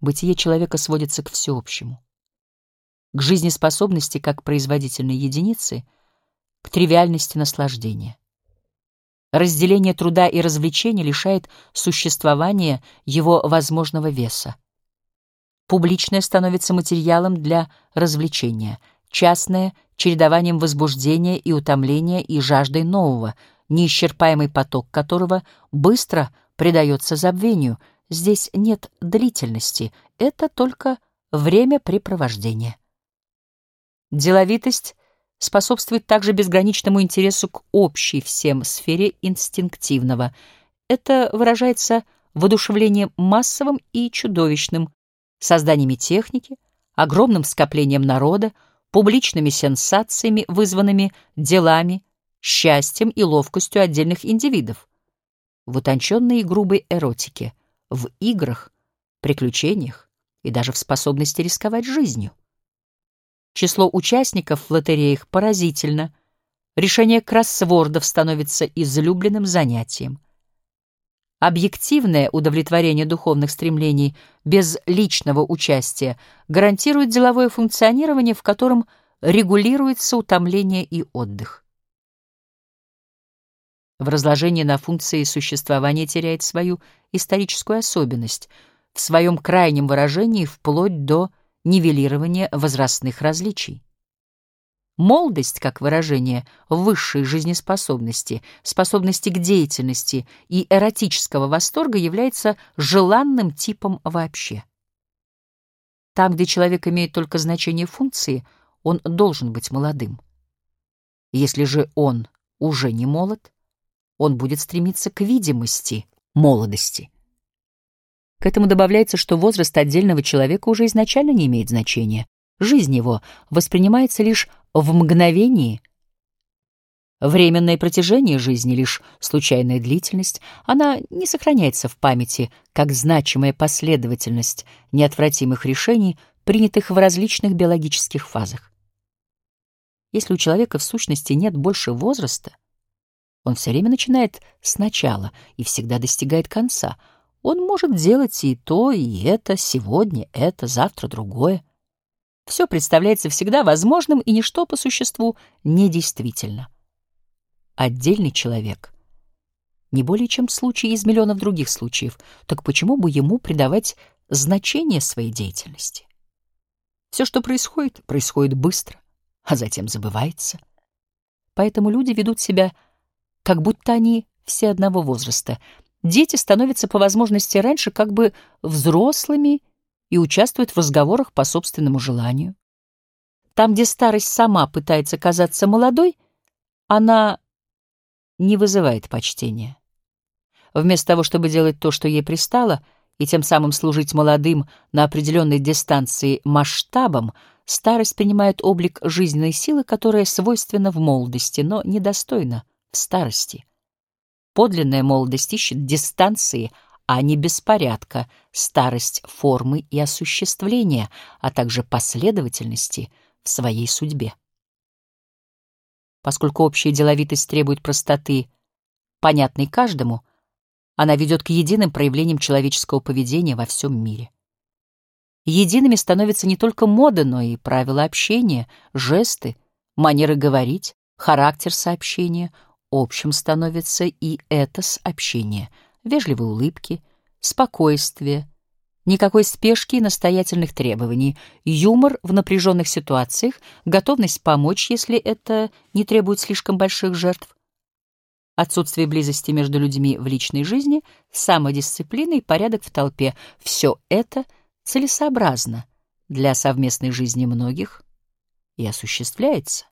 Бытие человека сводится к всеобщему, к жизнеспособности как производительной единицы, к тривиальности наслаждения. Разделение труда и развлечения лишает существования его возможного веса. Публичное становится материалом для развлечения, частное — чередованием возбуждения и утомления и жаждой нового, неисчерпаемый поток которого быстро предается забвению. Здесь нет длительности, это только времяпрепровождение. Деловитость способствует также безграничному интересу к общей всем сфере инстинктивного. Это выражается воодушевлением массовым и чудовищным, созданиями техники, огромным скоплением народа, публичными сенсациями, вызванными делами, счастьем и ловкостью отдельных индивидов, в утонченной и грубой эротике, в играх, приключениях и даже в способности рисковать жизнью. Число участников в лотереях поразительно. Решение кроссвордов становится излюбленным занятием. Объективное удовлетворение духовных стремлений без личного участия гарантирует деловое функционирование, в котором регулируется утомление и отдых. В разложении на функции существования теряет свою историческую особенность, в своем крайнем выражении вплоть до нивелирования возрастных различий. Молодость, как выражение высшей жизнеспособности, способности к деятельности и эротического восторга, является желанным типом вообще. Там, где человек имеет только значение функции, он должен быть молодым. Если же он уже не молод, он будет стремиться к видимости молодости. К этому добавляется, что возраст отдельного человека уже изначально не имеет значения. Жизнь его воспринимается лишь в мгновении. Временное протяжение жизни — лишь случайная длительность. Она не сохраняется в памяти как значимая последовательность неотвратимых решений, принятых в различных биологических фазах. Если у человека в сущности нет больше возраста, он все время начинает сначала и всегда достигает конца — он может делать и то, и это, сегодня это, завтра другое. Все представляется всегда возможным, и ничто по существу недействительно. Отдельный человек не более чем случай из миллионов других случаев, так почему бы ему придавать значение своей деятельности? Все, что происходит, происходит быстро, а затем забывается. Поэтому люди ведут себя, как будто они все одного возраста — Дети становятся по возможности раньше как бы взрослыми и участвуют в разговорах по собственному желанию. Там, где старость сама пытается казаться молодой, она не вызывает почтения. Вместо того, чтобы делать то, что ей пристало, и тем самым служить молодым на определенной дистанции масштабом, старость принимает облик жизненной силы, которая свойственна в молодости, но недостойна в старости. Подлинная молодость ищет дистанции, а не беспорядка, старость формы и осуществления, а также последовательности в своей судьбе. Поскольку общая деловитость требует простоты, понятной каждому, она ведет к единым проявлениям человеческого поведения во всем мире. Едиными становятся не только мода, но и правила общения, жесты, манеры говорить, характер сообщения — Общим становится и это сообщение, вежливые улыбки, спокойствие, никакой спешки и настоятельных требований, юмор в напряженных ситуациях, готовность помочь, если это не требует слишком больших жертв, отсутствие близости между людьми в личной жизни, самодисциплина и порядок в толпе — все это целесообразно для совместной жизни многих и осуществляется.